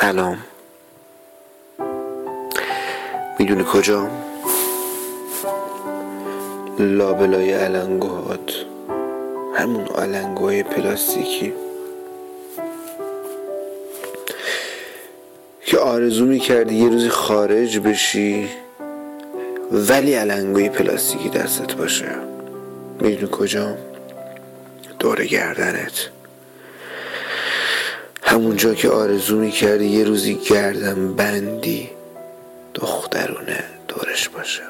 سلام. می‌دونی کجا؟ لابلای علنگوهات. همون علنگوهای پلاستیکی. که آرزو می‌کردی یه روزی خارج بشی ولی علنگوی پلاستیکی دستت باشه. می‌دونی کجا؟ دور گردنت. همونجا که آرزو می‌کردی یه روزی گردن بندی دخترونه دورش باشه.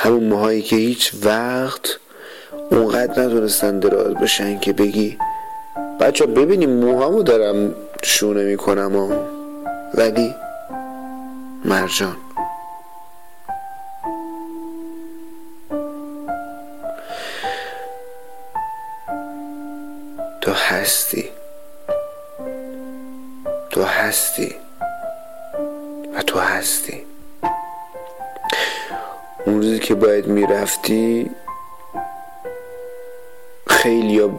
همون موهایی که هیچ وقت اونقدر نتونستن دراز بشن که بگی بچه ببینیم موهامو دارم شونه می‌کنم ولی مرجان هستی. تو هستی. و تو هستی. اون روزی که باید می‌رفتی خیلی با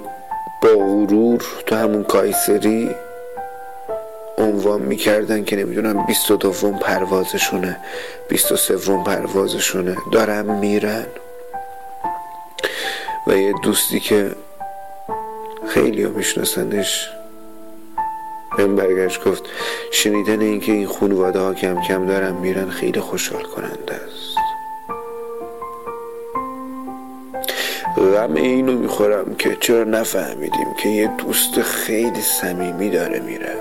غرور تو همون کایسری عنوان می‌کردن که نمی‌دونم بیست و دوم پروازشونه بیست و سوم پروازشونه. دارم میرن. و یه دوستی که خیلی ها میشناسنش. بهم برگشت گفت شنیدن اینکه این خانواده ها کم کم دارن میرن خیلی خوشحال کننده است. غم اینو می‌خورم که چرا نفهمیدیم که یه دوست خیلی صمیمی داره میره.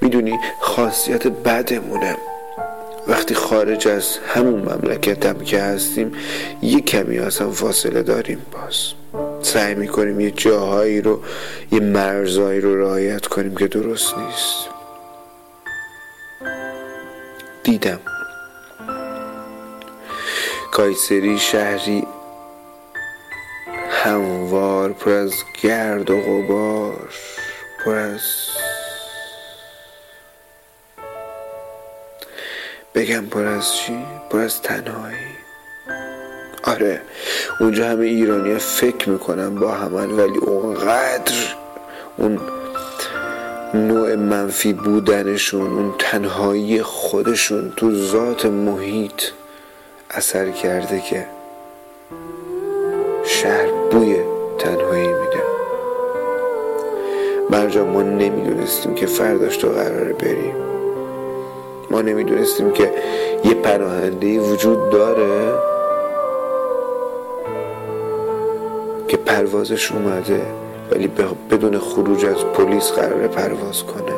می‌دونی خاصیت بدمونه. وقتی خارج از همون مملکتم که هستیم یه کمی اصلا فاصله داریم باز. سعی می‌کنیم یه جاهایی رو یه مرزایی رو رعایت کنیم که درست نیست. دیدم. کایسری شهری هموار پر از گرد و غبار پر از بگم پر از چی؟ پر از تنهایی. آره اونجا همه ایرانی فکر می‌کنن با همن ولی اونقدر اون نوع منفی بودنشون اون تنهایی خودشون تو ذات محیط اثر کرده که شهر بوی تنهایی میده. مرجا ما نمی‌دونستیم که فرداش تو قراره بریم. ما نمی‌دونستیم که یه پناهنده وجود داره که پروازش اومده ولی بدون خروج از پلیس قراره پرواز کنه.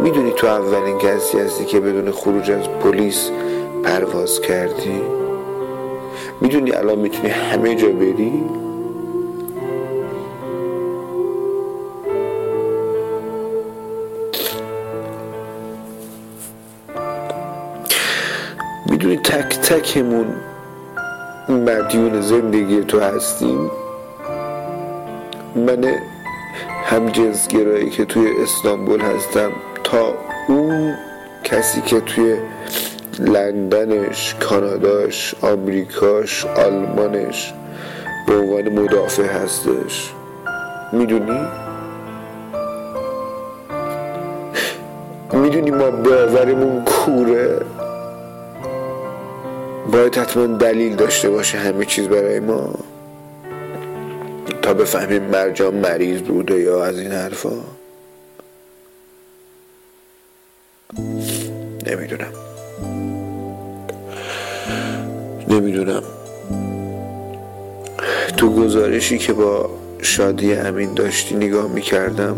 می‌دونی تو اولین کسی هستی که بدون خروج از پلیس پرواز کردی؟ می‌دونی الان می‌تونی همه جا بری؟ می‌دونی تک تکمون مدیون زندگی تو هستیم. من هم جنسگرایی که توی استانبول هستم تا اون کسی که توی لندنش کاناداش آمریکاش آلمانش به عنوان مدافع هستش. می‌دونی؟ می‌دونی ما باورمون کوره؟ باید حتما دلیل داشته باشه همه چیز برای ما. تا بفهمیم مرجان مریض بوده یا از این حرفا. نمی‌دونم. نمی‌دونم. تو گزارشی که با شادی امین داشتی نگاه می‌کردم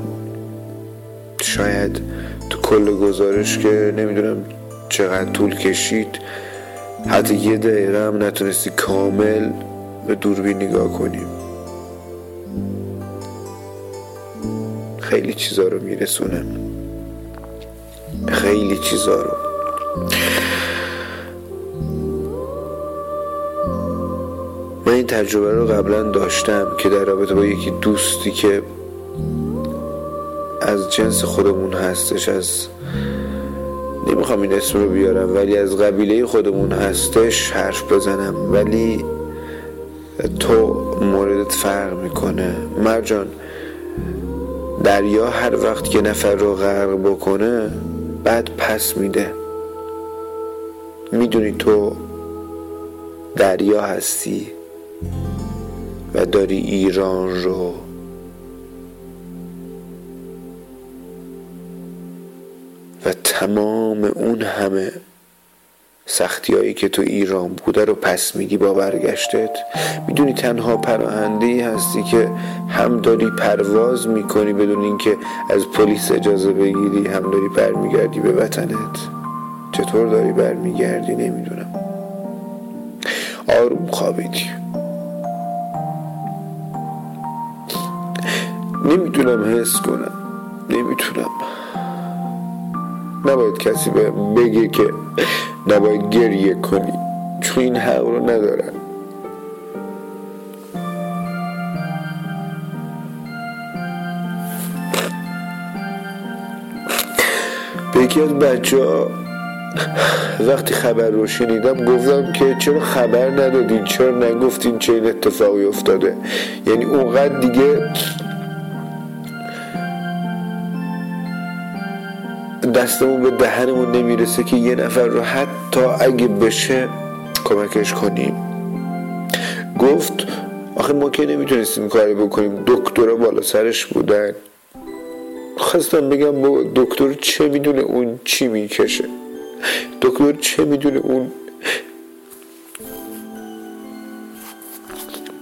شاید تو کل گزارش که نمی‌دونم چقدر طول کشید حتی یه دقیقه هم نتونستی کامل به دوربین نگاه کنیم خیلی چیزا رو میرسونه خیلی چیزا رو. من این تجربه رو قبلا داشتم که در رابطه با یکی دوستی که از جنس خودمون هستش از نمی‌خوام این اسم رو بیارم ولی از قبیله خودمون هستش حرف بزنم. ولی تو موردت فرق می‌کنه. مرجان دریا هر وقت که نفر رو غرق بکنه بعد پس میده. می‌دونی تو دریا هستی و داری ایران رو تمام اون همه سختی هایی که تو ایران بوده رو پس میدی با برگشتت. می‌دونی تنها پراهنده ای هستی که هم داری پرواز می‌کنی بدون اینکه از پلیس اجازه بگیری هم داری برمیگردی به وطنت. چطور داری برمیگردی نمی‌دونم. آروم خوابیدی. نمی‌تونم حس کنم. نمی‌تونم. نباید کسی به بگه که نباید گریه کنی. چون این حق رو ندارن. به یکی از بچه ها وقتی خبر رو شنیدم گفتم که چرا خبر ندادین؟ چرا نگفتین چه این اتفاقی افتاده؟ یعنی اونقدر دیگه دستمون به دهنمون نمی‌رسه که یه نفر رو حتی اگه بشه کمکش کنیم. گفت آخه ما که نمی‌تونستیم کاری بکنیم. دکترها بالا سرش بودن. خواستم بگم با دکتر چه می‌دونه اون چی می‌کشه؟ دکتر چه می‌دونه اون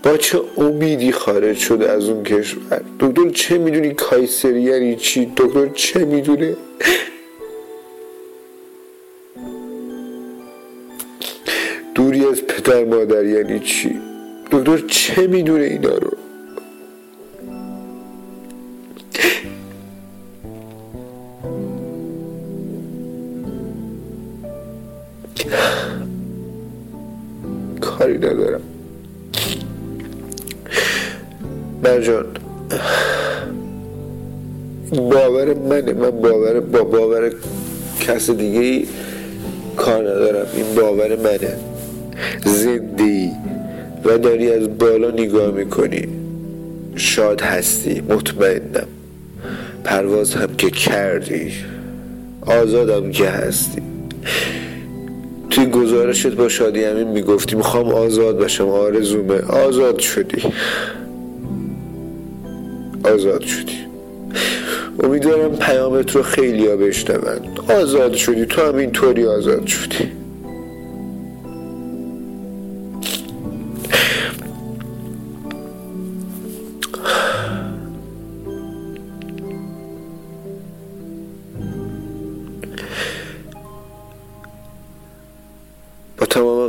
با چه امیدی خارج شده از اون کشور؟ دکتر چه می‌دونی کایسری یعنی چی؟ دکتر چه می‌دونه؟ پدر مادر یعنی چی؟ دکتر چه می‌دونه اینا رو؟ کاری ندارم. مرجان باور منه. من باور با باور کس دیگه ای کار ندارم. این باور منه. زندی و داری از بالا نگاه می‌کنی. شاد هستی مطمئنم. پرواز هم که کردی آزادم که هستی. توی گزارشت با شادی همین می‌گفتی می‌خوام آزاد باشم آرزومه. آزاد شدی. آزاد شدی. امیدوارم پیامت رو خیلی ها بشنوند. آزاد شدی. تو هم اینطوری آزاد شدی.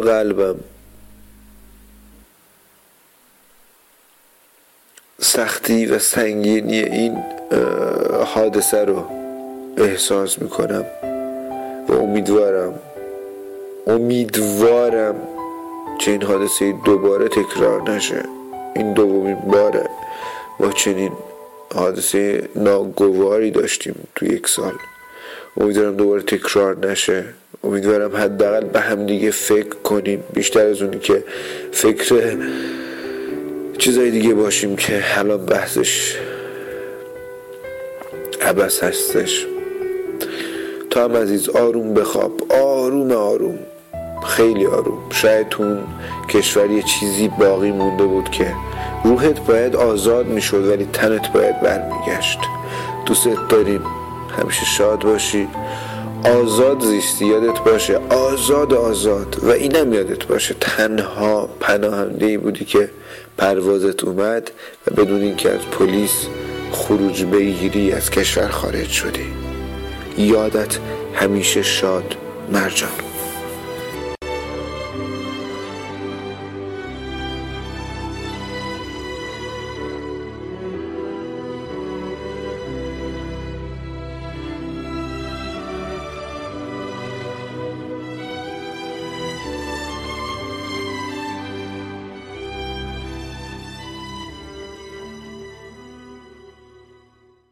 قلبم. سختی و سنگینی این حادثه رو احساس می‌کنم و امیدوارم امیدوارم که این حادثه دوباره تکرار نشه. این دومین باره ما چنین حادثه ناگواری داشتیم تو یک سال. امیدوارم دوباره تکرار نشه. امیدوارم حداقل به هم دیگه فکر کنیم. بیشتر از اونی که فکر چیزای دیگه باشیم که الان بحثش عبس هستش. تا هم عزیز آروم بخواب. آروم آروم. خیلی آروم. شاید اون کشور یه چیزی باقی مونده بود که روحت باید آزاد می‌شد ولی تنت باید برمیگشت. دوست داریم. همیشه شاد باشی. آزاد زیستی یادت باشه. آزاد آزاد. و اینم یادت باشه. تنها پناهنده ای بودی که پروازت اومد و بدون اینکه از پلیس خروج بگیری از کشور خارج شدی. یادت همیشه شاد مرجان.